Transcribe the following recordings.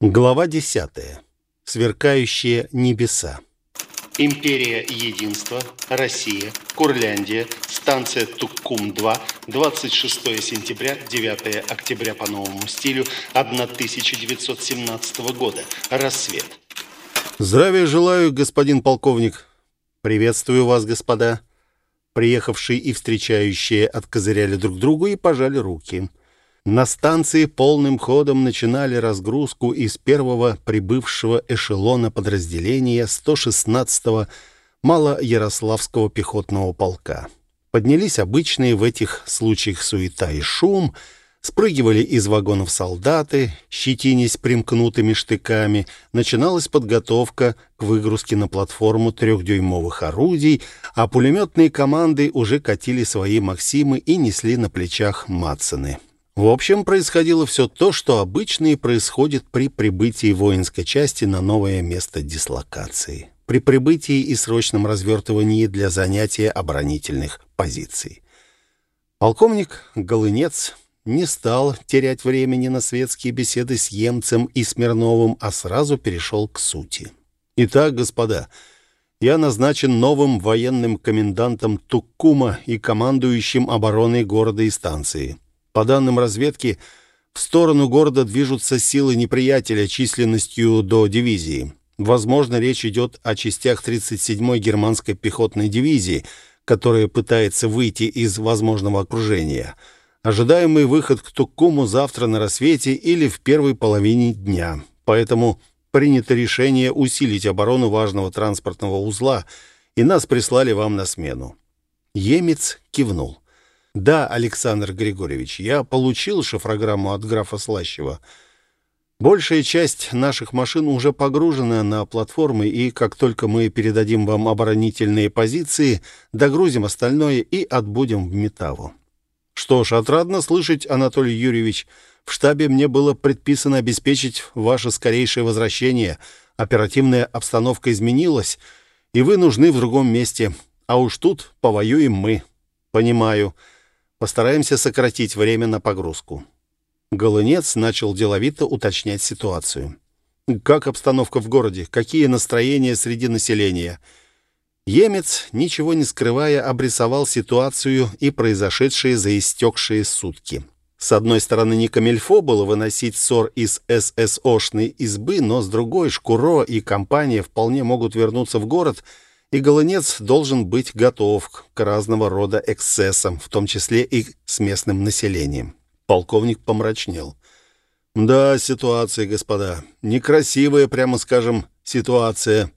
Глава 10. Сверкающие небеса. Империя Единства, Россия, Курляндия, станция Туккум-2, 26 сентября, 9 октября по новому стилю 1917 года. Рассвет. Здравия желаю, господин полковник. Приветствую вас, господа. Приехавшие и встречающие откозыряли друг другу и пожали руки. На станции полным ходом начинали разгрузку из первого прибывшего эшелона подразделения 116-го Малоярославского пехотного полка. Поднялись обычные в этих случаях суета и шум, спрыгивали из вагонов солдаты, щетинясь примкнутыми штыками, начиналась подготовка к выгрузке на платформу трехдюймовых орудий, а пулеметные команды уже катили свои «Максимы» и несли на плечах «Матсоны». В общем, происходило все то, что обычно и происходит при прибытии воинской части на новое место дислокации, при прибытии и срочном развертывании для занятия оборонительных позиций. Полковник Голынец не стал терять времени на светские беседы с Емцем и Смирновым, а сразу перешел к сути. «Итак, господа, я назначен новым военным комендантом Туккума и командующим обороной города и станции». По данным разведки, в сторону города движутся силы неприятеля численностью до дивизии. Возможно, речь идет о частях 37-й германской пехотной дивизии, которая пытается выйти из возможного окружения. Ожидаемый выход к Туккуму завтра на рассвете или в первой половине дня. Поэтому принято решение усилить оборону важного транспортного узла, и нас прислали вам на смену. Емец кивнул. Да, Александр Григорьевич, я получил шифрограмму от графа Слащева. Большая часть наших машин уже погружена на платформы, и как только мы передадим вам оборонительные позиции, догрузим остальное и отбудем в Метаву. Что ж, отрадно слышать, Анатолий Юрьевич. В штабе мне было предписано обеспечить ваше скорейшее возвращение. Оперативная обстановка изменилась, и вы нужны в другом месте. А уж тут повоюем мы. Понимаю. Постараемся сократить время на погрузку. Голынец начал деловито уточнять ситуацию. Как обстановка в городе? Какие настроения среди населения? Емец, ничего не скрывая, обрисовал ситуацию и произошедшие за истекшие сутки. С одной стороны, не камельфо было выносить ссор из ССОшной избы, но с другой, Шкуро и компания вполне могут вернуться в город — и голонец должен быть готов к разного рода эксцессам, в том числе и с местным населением. Полковник помрачнел. «Да, ситуация, господа. Некрасивая, прямо скажем, ситуация.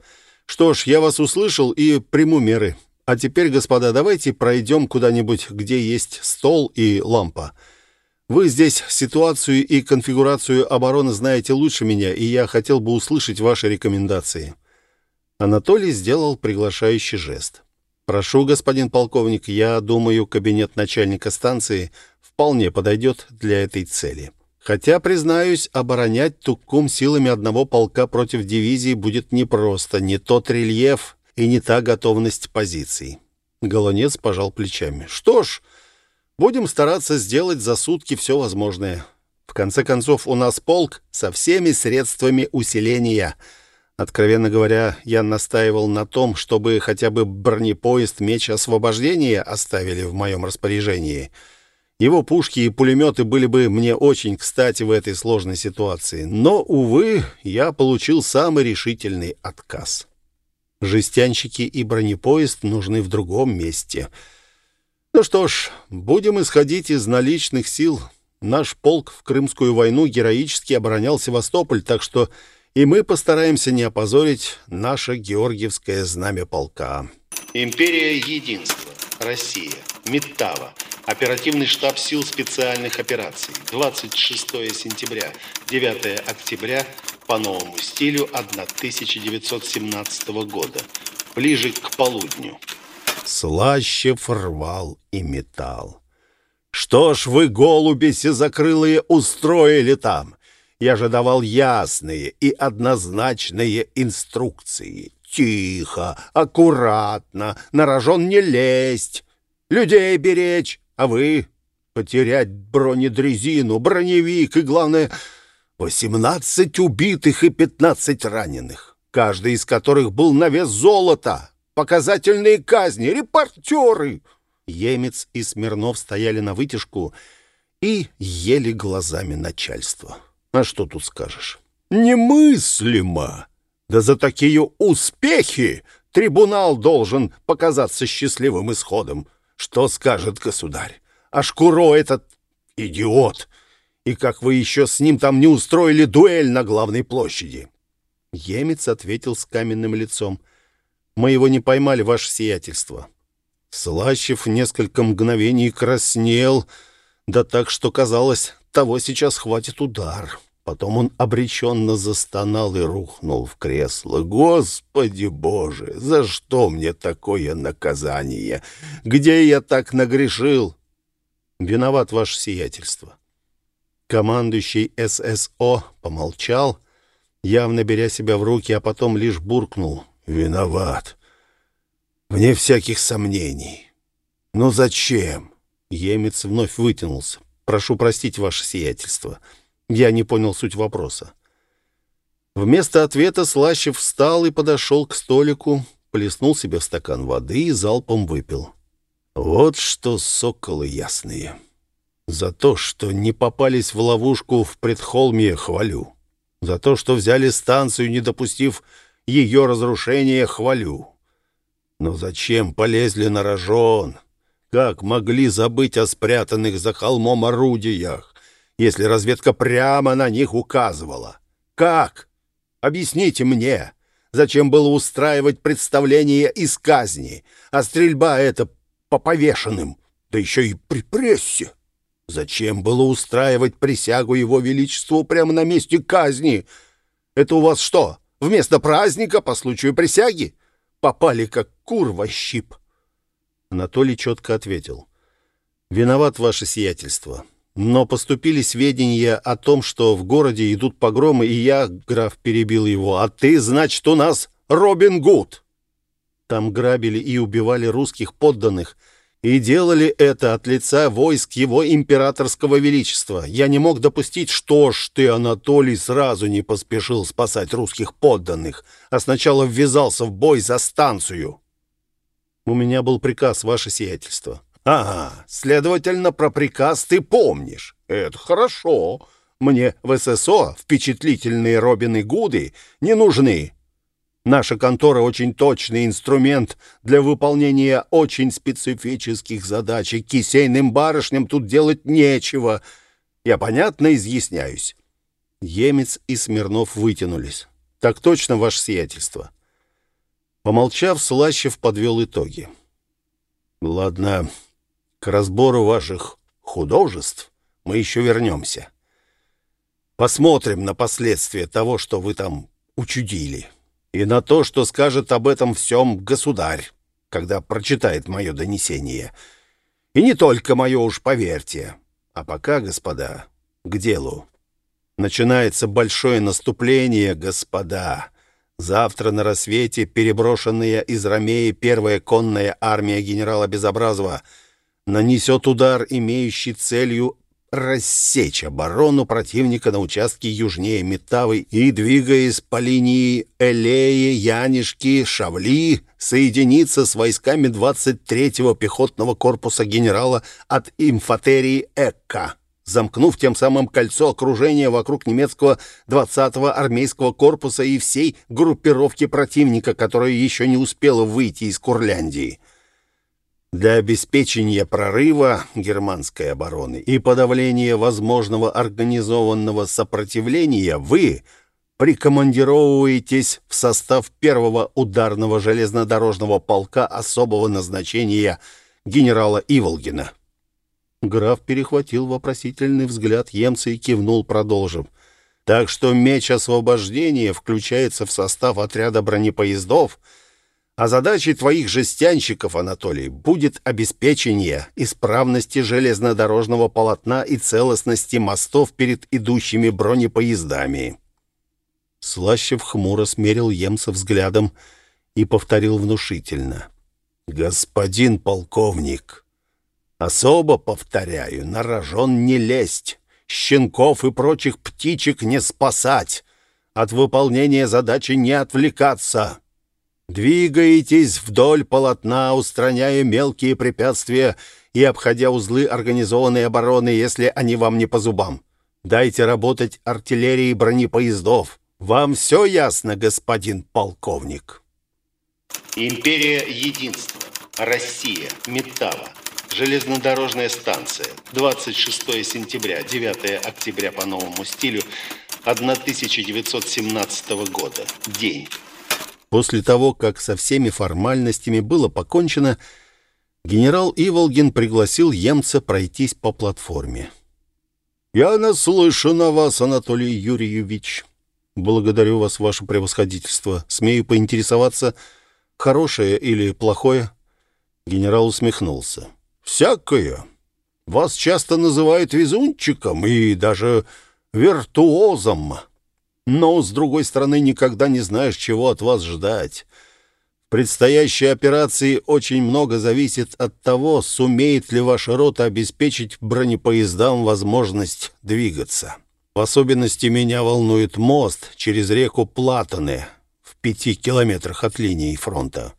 Что ж, я вас услышал и приму меры. А теперь, господа, давайте пройдем куда-нибудь, где есть стол и лампа. Вы здесь ситуацию и конфигурацию обороны знаете лучше меня, и я хотел бы услышать ваши рекомендации». Анатолий сделал приглашающий жест. «Прошу, господин полковник, я думаю, кабинет начальника станции вполне подойдет для этой цели. Хотя, признаюсь, оборонять Туккум силами одного полка против дивизии будет непросто, не тот рельеф и не та готовность позиций». Голонец пожал плечами. «Что ж, будем стараться сделать за сутки все возможное. В конце концов, у нас полк со всеми средствами усиления». Откровенно говоря, я настаивал на том, чтобы хотя бы бронепоезд «Меч освобождения» оставили в моем распоряжении. Его пушки и пулеметы были бы мне очень кстати в этой сложной ситуации. Но, увы, я получил самый решительный отказ. Жестянщики и бронепоезд нужны в другом месте. Ну что ж, будем исходить из наличных сил. Наш полк в Крымскую войну героически оборонял Севастополь, так что и мы постараемся не опозорить наше Георгиевское знамя полка. Империя Единства. Россия. Метава. Оперативный штаб сил специальных операций. 26 сентября, 9 октября по новому стилю 1917 года. Ближе к полудню. Слащев рвал и металл. «Что ж вы, голуби сизокрылые, устроили там? Я же давал ясные и однозначные инструкции. Тихо, аккуратно, на рожон не лезть, людей беречь, а вы потерять бронедрезину, броневик и, главное, 18 убитых и 15 раненых, каждый из которых был на вес золота. Показательные казни, репортеры. Емец и Смирнов стояли на вытяжку и ели глазами начальства. А что тут скажешь? Немыслимо! Да за такие успехи трибунал должен показаться счастливым исходом. Что скажет государь? А Шкуро этот идиот! И как вы еще с ним там не устроили дуэль на главной площади?» Емец ответил с каменным лицом. «Мы его не поймали, ваше сиятельство». Слащев несколько мгновений краснел, да так, что казалось, того сейчас хватит удар. Потом он обреченно застонал и рухнул в кресло. «Господи Боже, за что мне такое наказание? Где я так нагрешил?» «Виноват ваше сиятельство». Командующий ССО помолчал, явно беря себя в руки, а потом лишь буркнул. «Виноват. Вне всяких сомнений. Но зачем?» Емец вновь вытянулся. «Прошу простить ваше сиятельство». Я не понял суть вопроса. Вместо ответа Слащев встал и подошел к столику, плеснул себе в стакан воды и залпом выпил. «Вот что соколы ясные!» За то, что не попались в ловушку в предхолмье, хвалю. За то, что взяли станцию, не допустив ее разрушения, хвалю. Но зачем полезли на рожон? Как могли забыть о спрятанных за холмом орудиях, если разведка прямо на них указывала? Как? Объясните мне, зачем было устраивать представление из казни, а стрельба это по повешенным, да еще и при прессе? Зачем было устраивать присягу его величеству прямо на месте казни? Это у вас что, вместо праздника по случаю присяги? Попали как кур во щип. Анатолий четко ответил. «Виноват ваше сиятельство. Но поступили сведения о том, что в городе идут погромы, и я, граф, перебил его. А ты, значит, у нас Робин Гуд!» Там грабили и убивали русских подданных — и делали это от лица войск его императорского величества. Я не мог допустить, что ж ты, Анатолий, сразу не поспешил спасать русских подданных, а сначала ввязался в бой за станцию. У меня был приказ, ваше сиятельство. Ага, следовательно, про приказ ты помнишь. Это хорошо. Мне в ССО впечатлительные Робины Гуды не нужны. Наша контора очень точный инструмент для выполнения очень специфических задач, и кисейным барышням тут делать нечего. Я понятно изъясняюсь». Емец и Смирнов вытянулись. «Так точно, ваше сиятельство». Помолчав, Слащев подвел итоги. «Ладно, к разбору ваших художеств мы еще вернемся. Посмотрим на последствия того, что вы там учудили» и на то, что скажет об этом всем государь, когда прочитает мое донесение. И не только мое уж, поверьте. А пока, господа, к делу. Начинается большое наступление, господа. Завтра на рассвете переброшенная из Ромеи первая конная армия генерала Безобразова нанесет удар, имеющий целью рассечь оборону противника на участке южнее Метавы и, двигаясь по линии Элеи, Янишки, Шавли, соединиться с войсками 23-го пехотного корпуса генерала от инфатерии Экка, замкнув тем самым кольцо окружения вокруг немецкого 20-го армейского корпуса и всей группировки противника, которая еще не успела выйти из Курляндии. Для обеспечения прорыва германской обороны и подавления возможного организованного сопротивления вы прикомандировываетесь в состав первого ударного железнодорожного полка особого назначения генерала Иволгина. Граф перехватил вопросительный взгляд Емца и кивнул, продолжив. «Так что меч освобождения включается в состав отряда бронепоездов — а задачей твоих жестянщиков, Анатолий, будет обеспечение исправности железнодорожного полотна и целостности мостов перед идущими бронепоездами. Слащев хмуро смерил Емца взглядом и повторил внушительно. «Господин полковник, особо повторяю, на рожон не лезть. щенков и прочих птичек не спасать, от выполнения задачи не отвлекаться. Двигаетесь вдоль полотна, устраняя мелкие препятствия и обходя узлы организованной обороны, если они вам не по зубам. Дайте работать артиллерии бронепоездов. Вам все ясно, господин полковник? Империя Единства. Россия. Метава. Железнодорожная станция. 26 сентября, 9 октября по новому стилю 1917 года. День. После того, как со всеми формальностями было покончено, генерал Иволгин пригласил Емца пройтись по платформе. «Я наслышан о вас, Анатолий Юрьевич. Благодарю вас, ваше превосходительство. Смею поинтересоваться, хорошее или плохое?» Генерал усмехнулся. «Всякое. Вас часто называют везунчиком и даже виртуозом. Но, с другой стороны, никогда не знаешь, чего от вас ждать предстоящей операции очень много зависит от того, сумеет ли ваша рота обеспечить бронепоездам возможность двигаться. В особенности меня волнует мост через реку Платаны в пяти километрах от линии фронта.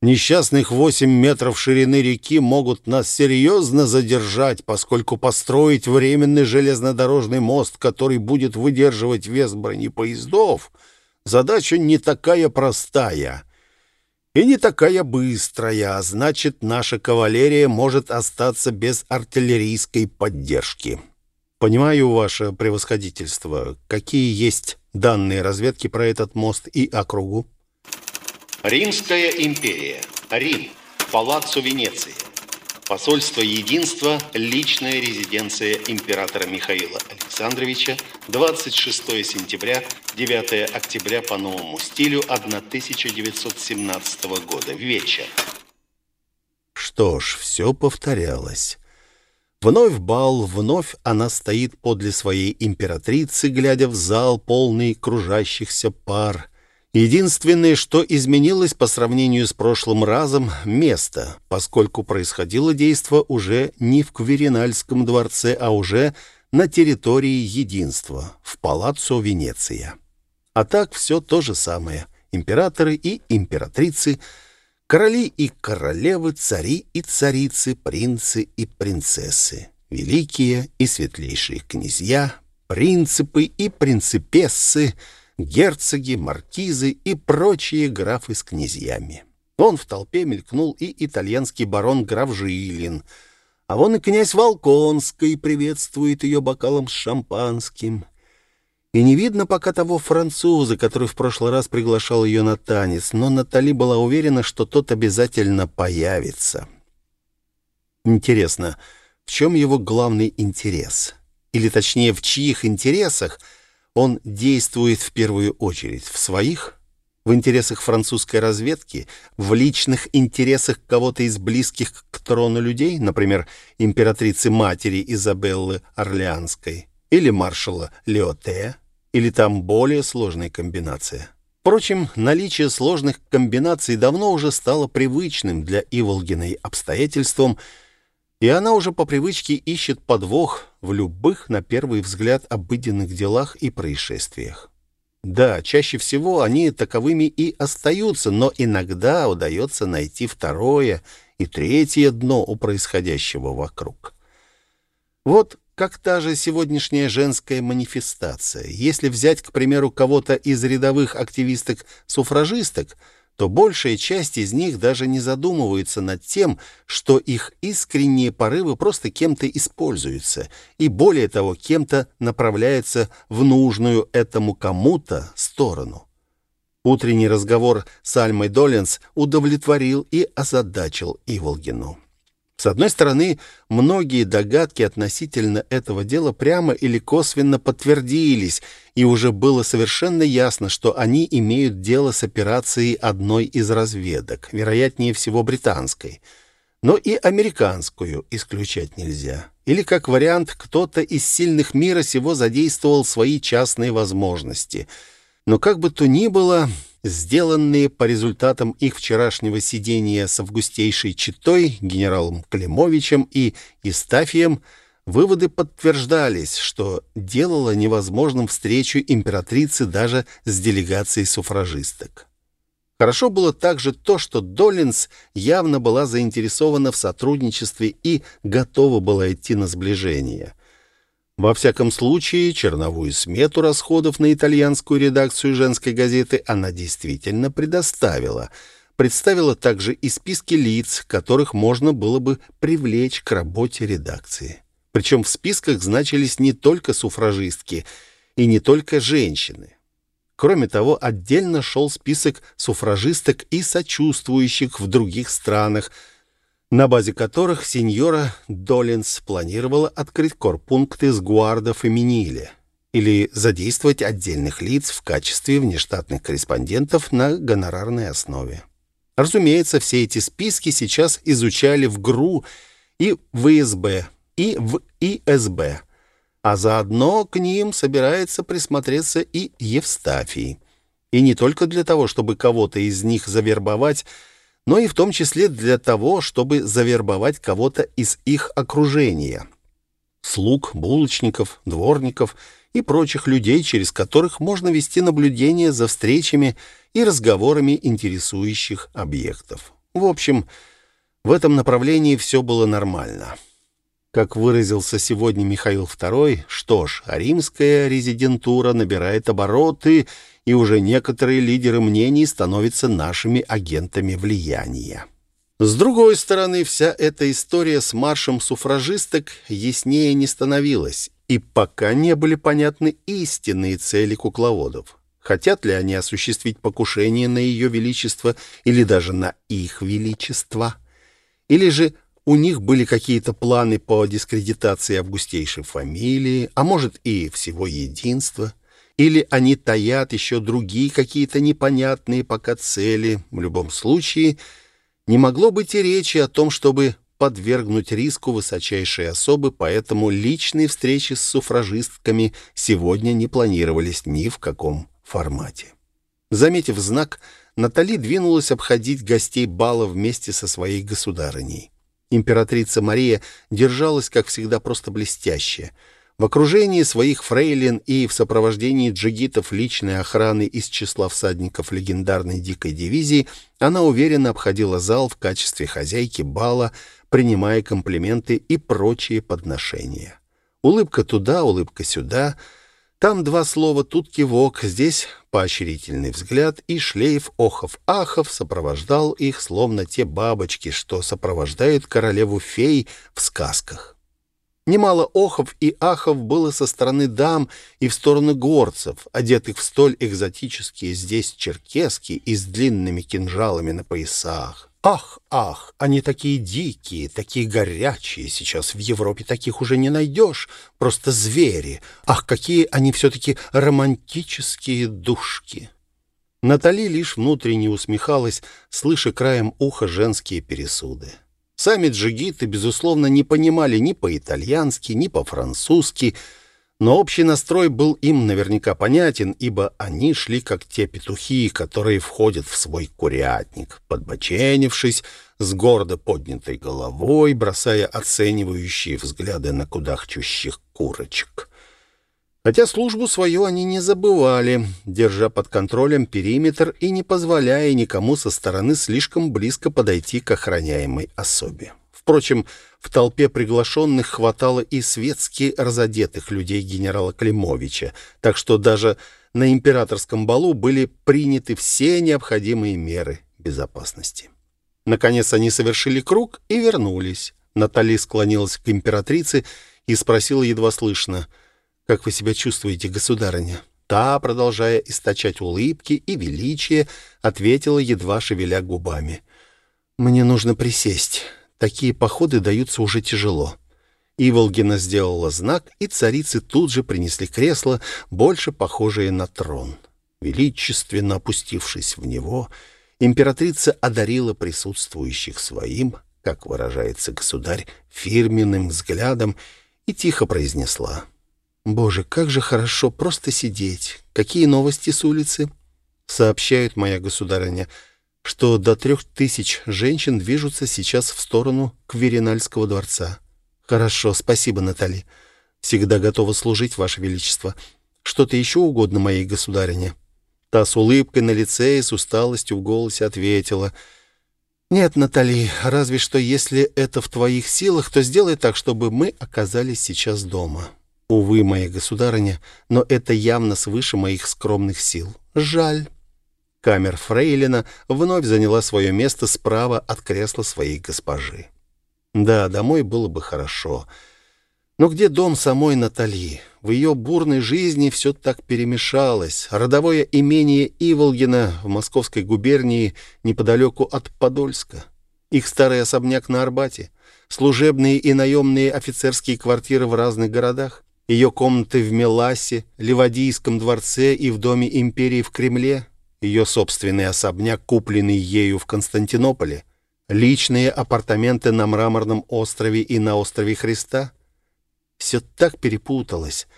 Несчастных 8 метров ширины реки могут нас серьезно задержать, поскольку построить временный железнодорожный мост, который будет выдерживать вес бронепоездов, задача не такая простая — и не такая быстрая, а значит, наша кавалерия может остаться без артиллерийской поддержки. Понимаю ваше превосходительство. Какие есть данные разведки про этот мост и округу? Римская империя. Рим. Палаццо Венеции. Посольство Единства, личная резиденция императора Михаила Александровича, 26 сентября, 9 октября по новому стилю 1917 года, вечер. Что ж, все повторялось. Вновь бал, вновь она стоит подле своей императрицы, глядя в зал, полный кружащихся пар — Единственное, что изменилось по сравнению с прошлым разом — место, поскольку происходило действо уже не в Кверинальском дворце, а уже на территории Единства, в Палаццо Венеция. А так все то же самое. Императоры и императрицы, короли и королевы, цари и царицы, принцы и принцессы, великие и светлейшие князья, принципы и принципессы — герцоги, маркизы и прочие графы с князьями. Он в толпе мелькнул и итальянский барон граф Жилин, а вон и князь Волконский приветствует ее бокалом с шампанским. И не видно пока того француза, который в прошлый раз приглашал ее на танец, но Натали была уверена, что тот обязательно появится. Интересно, в чем его главный интерес? Или точнее, в чьих интересах – он действует в первую очередь в своих, в интересах французской разведки, в личных интересах кого-то из близких к трону людей, например, императрицы-матери Изабеллы Орлеанской или маршала Леоте, или там более сложная комбинация. Впрочем, наличие сложных комбинаций давно уже стало привычным для Иволгиной обстоятельством – и она уже по привычке ищет подвох в любых, на первый взгляд, обыденных делах и происшествиях. Да, чаще всего они таковыми и остаются, но иногда удается найти второе и третье дно у происходящего вокруг. Вот как та же сегодняшняя женская манифестация. Если взять, к примеру, кого-то из рядовых активисток-суфражисток — то большая часть из них даже не задумывается над тем, что их искренние порывы просто кем-то используются, и более того, кем-то направляются в нужную этому кому-то сторону. Утренний разговор с Альмой Доллинс удовлетворил и озадачил Иволгину. С одной стороны, многие догадки относительно этого дела прямо или косвенно подтвердились, и уже было совершенно ясно, что они имеют дело с операцией одной из разведок, вероятнее всего британской. Но и американскую исключать нельзя. Или, как вариант, кто-то из сильных мира сего задействовал свои частные возможности. Но как бы то ни было, сделанные по результатам их вчерашнего сидения с августейшей читой, генералом Климовичем и Истафием, Выводы подтверждались, что делало невозможным встречу императрицы даже с делегацией суфражисток. Хорошо было также то, что Доллинс явно была заинтересована в сотрудничестве и готова была идти на сближение. Во всяком случае, черновую смету расходов на итальянскую редакцию женской газеты она действительно предоставила. Представила также и списки лиц, которых можно было бы привлечь к работе редакции. Причем в списках значились не только суфражистки и не только женщины. Кроме того, отдельно шел список суфражисток и сочувствующих в других странах, на базе которых сеньора Доллинс планировала открыть корпункты с гуарда феминиле или задействовать отдельных лиц в качестве внештатных корреспондентов на гонорарной основе. Разумеется, все эти списки сейчас изучали в ГРУ и в ИСБ, и в ИСБ а заодно к ним собирается присмотреться и Евстафий. И не только для того, чтобы кого-то из них завербовать, но и в том числе для того, чтобы завербовать кого-то из их окружения. Слуг, булочников, дворников и прочих людей, через которых можно вести наблюдение за встречами и разговорами интересующих объектов. В общем, в этом направлении все было нормально. Как выразился сегодня Михаил II, что ж, римская резидентура набирает обороты, и уже некоторые лидеры мнений становятся нашими агентами влияния. С другой стороны, вся эта история с маршем суфражисток яснее не становилась, и пока не были понятны истинные цели кукловодов. Хотят ли они осуществить покушение на ее величество или даже на их величество? Или же у них были какие-то планы по дискредитации августейшей фамилии, а может и всего единства. Или они таят еще другие какие-то непонятные пока цели. В любом случае, не могло быть и речи о том, чтобы подвергнуть риску высочайшие особы, поэтому личные встречи с суфражистками сегодня не планировались ни в каком формате. Заметив знак, Натали двинулась обходить гостей бала вместе со своей государыней. Императрица Мария держалась, как всегда, просто блестяще. В окружении своих фрейлин и в сопровождении джигитов личной охраны из числа всадников легендарной дикой дивизии она уверенно обходила зал в качестве хозяйки бала, принимая комплименты и прочие подношения. Улыбка туда, улыбка сюда — там два слова, тут кивок, здесь поощрительный взгляд, и шлейф охов-ахов сопровождал их, словно те бабочки, что сопровождают королеву-фей в сказках. Немало охов и ахов было со стороны дам и в сторону горцев, одетых в столь экзотические здесь черкески и с длинными кинжалами на поясах. Ах, ах, они такие дикие, такие горячие. Сейчас в Европе таких уже не найдешь. Просто звери. Ах, какие они все-таки романтические душки. Натали лишь внутренне усмехалась, слыша краем уха женские пересуды. Сами джигиты, безусловно, не понимали ни по-итальянски, ни по-французски, но общий настрой был им наверняка понятен, ибо они шли как те петухи, которые входят в свой курятник, подбоченившись, с гордо поднятой головой, бросая оценивающие взгляды на кудахчущих курочек. Хотя службу свою они не забывали, держа под контролем периметр и не позволяя никому со стороны слишком близко подойти к охраняемой особе. Впрочем, в толпе приглашенных хватало и светски разодетых людей генерала Климовича, так что даже на императорском балу были приняты все необходимые меры безопасности. Наконец они совершили круг и вернулись. Натали склонилась к императрице и спросила едва слышно, «Как вы себя чувствуете, государыня?» Та, продолжая источать улыбки и величие, ответила, едва шевеля губами. «Мне нужно присесть. Такие походы даются уже тяжело. Иволгина сделала знак, и царицы тут же принесли кресло, больше похожее на трон. Величественно опустившись в него, императрица одарила присутствующих своим, как выражается государь, фирменным взглядом и тихо произнесла. «Боже, как же хорошо просто сидеть! Какие новости с улицы?» «Сообщают, моя государыня, что до трех тысяч женщин движутся сейчас в сторону Кверинальского дворца. «Хорошо, спасибо, Натали. Всегда готова служить, Ваше Величество. Что-то еще угодно моей государине?» Та с улыбкой на лице и с усталостью в голосе ответила. «Нет, Натали, разве что если это в твоих силах, то сделай так, чтобы мы оказались сейчас дома. Увы, моя государыня, но это явно свыше моих скромных сил. Жаль». Камер Фрейлина вновь заняла свое место справа от кресла своей госпожи. Да, домой было бы хорошо. Но где дом самой Натали? В ее бурной жизни все так перемешалось. Родовое имение Иволгина в Московской губернии неподалеку от Подольска. Их старый особняк на Арбате. Служебные и наемные офицерские квартиры в разных городах. Ее комнаты в Меласе, Ливадийском дворце и в Доме империи в Кремле. Ее собственный особняк, купленный ею в Константинополе личные апартаменты на Мраморном острове и на острове Христа. Все так перепуталось.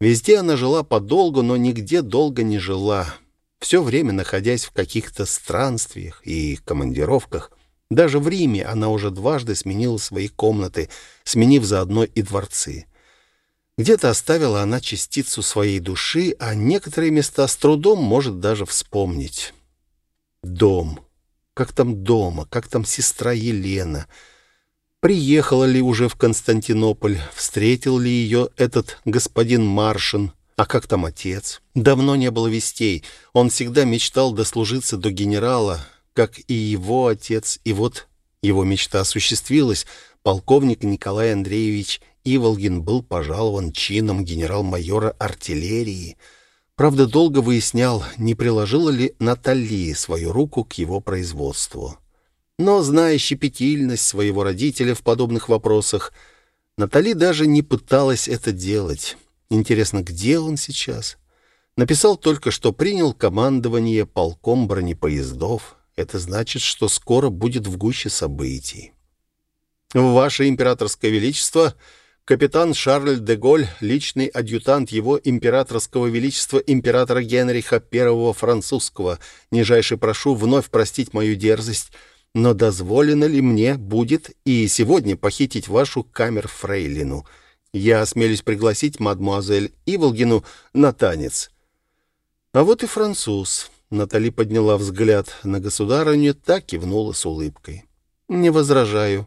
Везде она жила подолгу, но нигде долго не жила. Все время находясь в каких-то странствиях и командировках. Даже в Риме она уже дважды сменила свои комнаты, сменив заодно и дворцы. Где-то оставила она частицу своей души, а некоторые места с трудом может даже вспомнить. Дом. Как там дома? Как там сестра Елена? Приехала ли уже в Константинополь? Встретил ли ее этот господин Маршин? А как там отец? Давно не было вестей. Он всегда мечтал дослужиться до генерала, как и его отец. И вот его мечта осуществилась. Полковник Николай Андреевич Иволгин был пожалован чином генерал-майора артиллерии — Правда, долго выяснял, не приложила ли Натали свою руку к его производству. Но, зная щепетильность своего родителя в подобных вопросах, Натали даже не пыталась это делать. Интересно, где он сейчас? Написал только, что принял командование полком бронепоездов. Это значит, что скоро будет в гуще событий. «Ваше императорское величество!» Капитан Шарль де Голь, личный адъютант его императорского величества императора Генриха I французского. Нижайше прошу вновь простить мою дерзость, но дозволено ли мне будет и сегодня похитить вашу камер-фрейлину? Я осмелюсь пригласить мадмуазель Иволгину на танец». А вот и француз. Натали подняла взгляд на государыню, так кивнула с улыбкой. «Не возражаю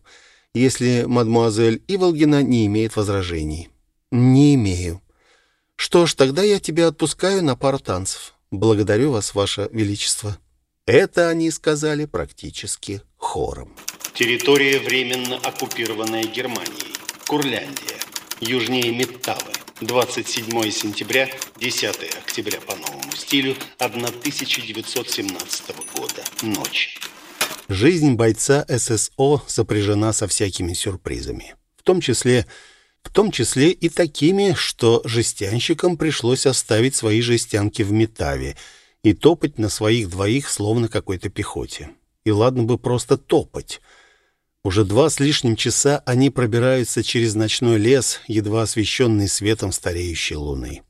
если мадмуазель Иволгина не имеет возражений. Не имею. Что ж, тогда я тебя отпускаю на пару танцев. Благодарю вас, ваше величество. Это они сказали практически хором. Территория, временно оккупированная Германией. Курляндия. Южнее Метавы. 27 сентября, 10 октября по новому стилю 1917 года. Ночь. Жизнь бойца ССО сопряжена со всякими сюрпризами. В том числе, в том числе и такими, что жестянщикам пришлось оставить свои жестянки в Метаве и топать на своих двоих, словно какой-то пехоте. И ладно бы просто топать. Уже два с лишним часа они пробираются через ночной лес, едва освещенный светом стареющей луны.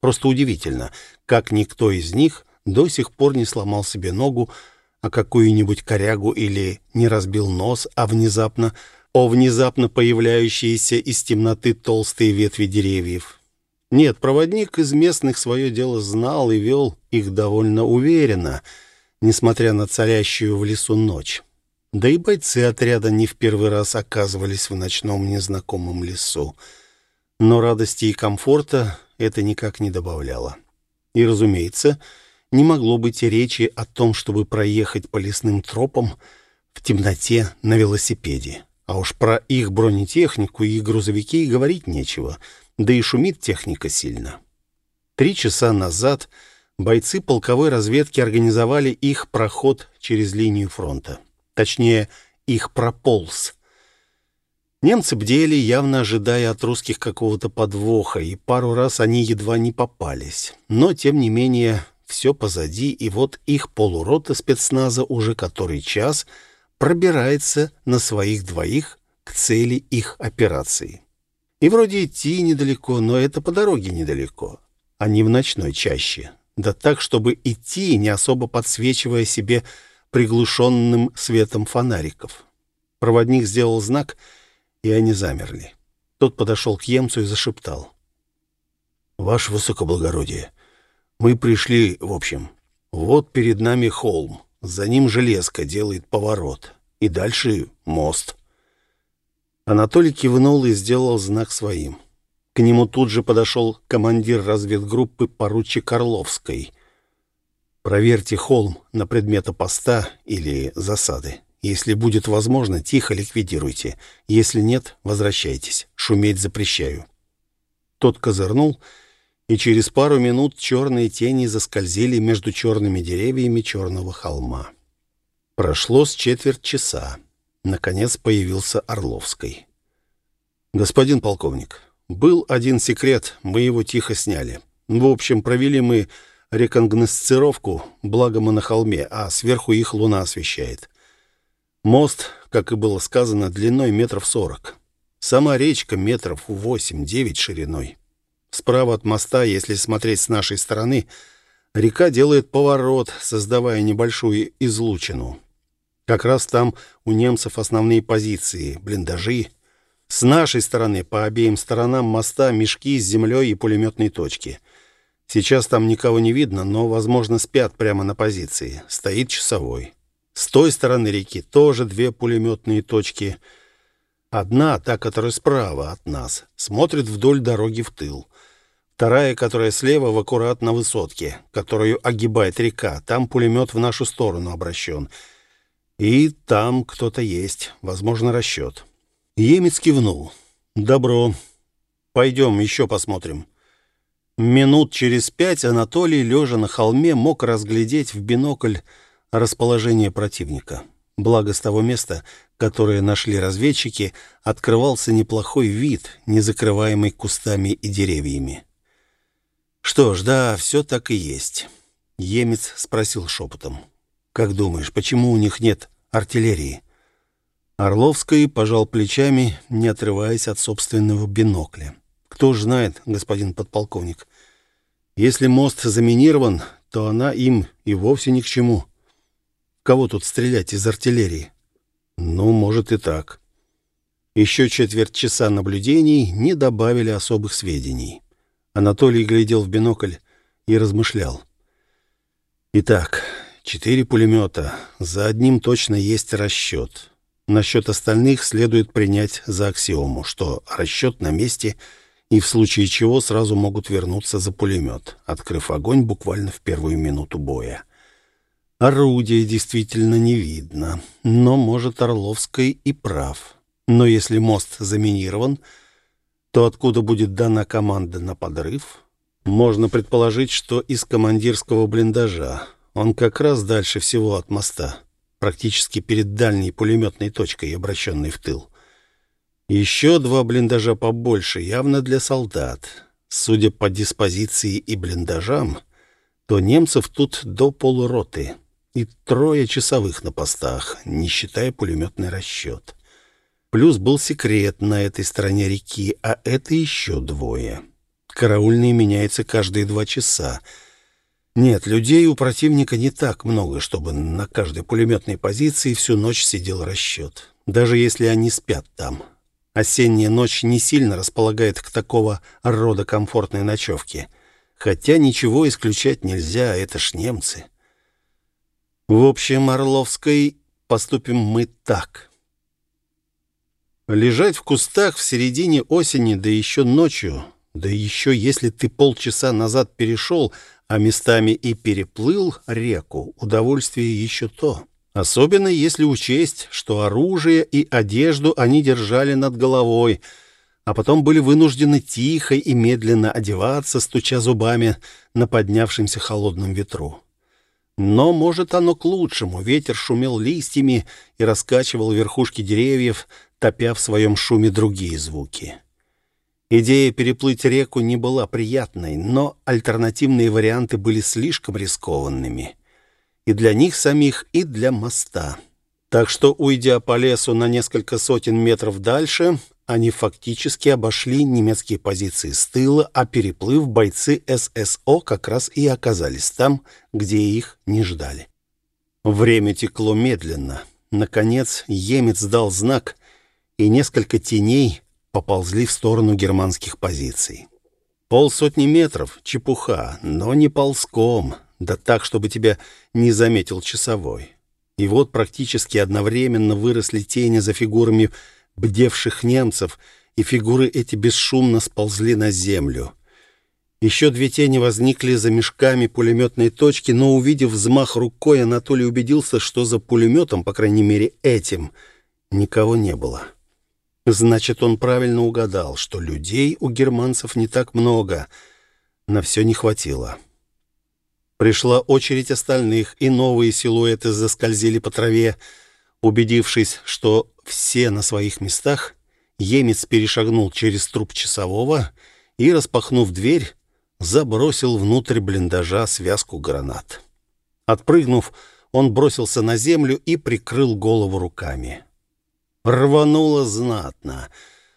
Просто удивительно, как никто из них до сих пор не сломал себе ногу, а какую-нибудь корягу или не разбил нос, а внезапно, о внезапно появляющиеся из темноты толстые ветви деревьев. Нет, проводник из местных свое дело знал и вел их довольно уверенно, несмотря на царящую в лесу ночь. Да и бойцы отряда не в первый раз оказывались в ночном незнакомом лесу. Но радости и комфорта это никак не добавляло. И, разумеется, не могло быть речи о том, чтобы проехать по лесным тропам в темноте на велосипеде. А уж про их бронетехнику и грузовики говорить нечего, да и шумит техника сильно. Три часа назад бойцы полковой разведки организовали их проход через линию фронта. Точнее, их прополз. Немцы бдели, явно ожидая от русских какого-то подвоха, и пару раз они едва не попались. Но, тем не менее, все позади, и вот их полурота спецназа уже который час пробирается на своих двоих к цели их операции. И вроде идти недалеко, но это по дороге недалеко, а не в ночной чаще. Да так, чтобы идти, не особо подсвечивая себе приглушенным светом фонариков. Проводник сделал знак, и они замерли. Тот подошел к Емцу и зашептал. «Ваше высокоблагородие, мы пришли, в общем. Вот перед нами холм, за ним железка делает поворот, и дальше мост». Анатолий кивнул и сделал знак своим. К нему тут же подошел командир разведгруппы поручик Орловской. «Проверьте холм на предмет поста или засады. Если будет возможно, тихо ликвидируйте. Если нет, возвращайтесь. Шуметь запрещаю». Тот козырнул, и через пару минут черные тени заскользили между черными деревьями черного холма. Прошло с четверть часа. Наконец появился Орловский. «Господин полковник, был один секрет, мы его тихо сняли. В общем, провели мы рекогносцировку, благо мы на холме, а сверху их луна освещает. Мост, как и было сказано, длиной метров сорок. Сама речка метров восемь-девять шириной. Справа от моста, если смотреть с нашей стороны, река делает поворот, создавая небольшую излучину. Как раз там у немцев основные позиции, блиндажи. С нашей стороны, по обеим сторонам моста, мешки с землей и пулеметные точки. Сейчас там никого не видно, но, возможно, спят прямо на позиции. Стоит часовой. С той стороны реки тоже две пулеметные точки. Одна, та, которая справа от нас, смотрит вдоль дороги в тыл. Вторая, которая слева, в аккурат на высотке, которую огибает река. Там пулемет в нашу сторону обращен — и там кто-то есть, возможно, расчет. Емец кивнул. «Добро. Пойдем еще посмотрим». Минут через пять Анатолий, лежа на холме, мог разглядеть в бинокль расположение противника. Благо с того места, которое нашли разведчики, открывался неплохой вид, не закрываемый кустами и деревьями. «Что ж, да, все так и есть». Емец спросил шепотом. «Как думаешь, почему у них нет артиллерии. Орловский пожал плечами, не отрываясь от собственного бинокля. «Кто ж знает, господин подполковник, если мост заминирован, то она им и вовсе ни к чему. Кого тут стрелять из артиллерии? Ну, может и так». Еще четверть часа наблюдений не добавили особых сведений. Анатолий глядел в бинокль и размышлял. «Итак, Четыре пулемета. За одним точно есть расчет. Насчет остальных следует принять за аксиому, что расчет на месте и в случае чего сразу могут вернуться за пулемет, открыв огонь буквально в первую минуту боя. Орудия действительно не видно, но, может, Орловский и прав. Но если мост заминирован, то откуда будет дана команда на подрыв? Можно предположить, что из командирского блиндажа. Он как раз дальше всего от моста, практически перед дальней пулеметной точкой, обращенной в тыл. Еще два блиндажа побольше, явно для солдат. Судя по диспозиции и блиндажам, то немцев тут до полуроты и трое часовых на постах, не считая пулеметный расчет. Плюс был секрет на этой стороне реки, а это еще двое. Караульные меняются каждые два часа — нет, людей у противника не так много, чтобы на каждой пулеметной позиции всю ночь сидел расчет. Даже если они спят там. Осенняя ночь не сильно располагает к такого рода комфортной ночевке. Хотя ничего исключать нельзя, это ж немцы. В общем, Орловской поступим мы так. Лежать в кустах в середине осени, да еще ночью, да еще если ты полчаса назад перешел а местами и переплыл реку, удовольствие еще то. Особенно если учесть, что оружие и одежду они держали над головой, а потом были вынуждены тихо и медленно одеваться, стуча зубами на поднявшемся холодном ветру. Но, может, оно к лучшему. Ветер шумел листьями и раскачивал верхушки деревьев, топя в своем шуме другие звуки. Идея переплыть реку не была приятной, но альтернативные варианты были слишком рискованными. И для них самих, и для моста. Так что, уйдя по лесу на несколько сотен метров дальше, они фактически обошли немецкие позиции с тыла, а переплыв, бойцы ССО как раз и оказались там, где их не ждали. Время текло медленно. Наконец, емец дал знак, и несколько теней поползли в сторону германских позиций. Полсотни метров — чепуха, но не ползком, да так, чтобы тебя не заметил часовой. И вот практически одновременно выросли тени за фигурами бдевших немцев, и фигуры эти бесшумно сползли на землю. Еще две тени возникли за мешками пулеметной точки, но, увидев взмах рукой, Анатолий убедился, что за пулеметом, по крайней мере этим, никого не было. Значит, он правильно угадал, что людей у германцев не так много. На все не хватило. Пришла очередь остальных, и новые силуэты заскользили по траве. Убедившись, что все на своих местах, Емец перешагнул через труп часового и, распахнув дверь, забросил внутрь блиндажа связку гранат. Отпрыгнув, он бросился на землю и прикрыл голову руками. Рвануло знатно.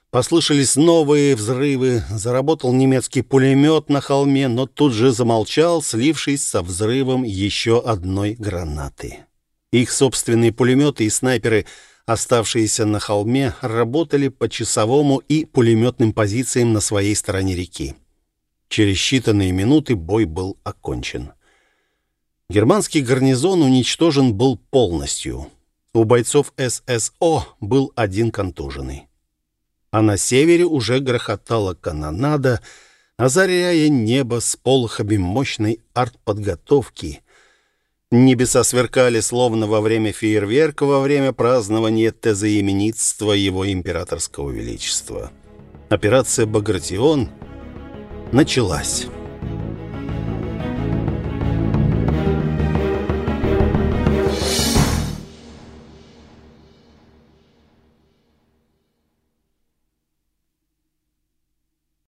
Послышались новые взрывы, заработал немецкий пулемет на холме, но тут же замолчал, слившись со взрывом еще одной гранаты. Их собственные пулеметы и снайперы — оставшиеся на холме, работали по часовому и пулеметным позициям на своей стороне реки. Через считанные минуты бой был окончен. Германский гарнизон уничтожен был полностью. У бойцов ССО был один контуженный. А на севере уже грохотала канонада, озаряя небо с полохами мощной артподготовки — Небеса сверкали, словно во время фейерверка, во время празднования тезоименитства его императорского величества. Операция «Багратион» началась.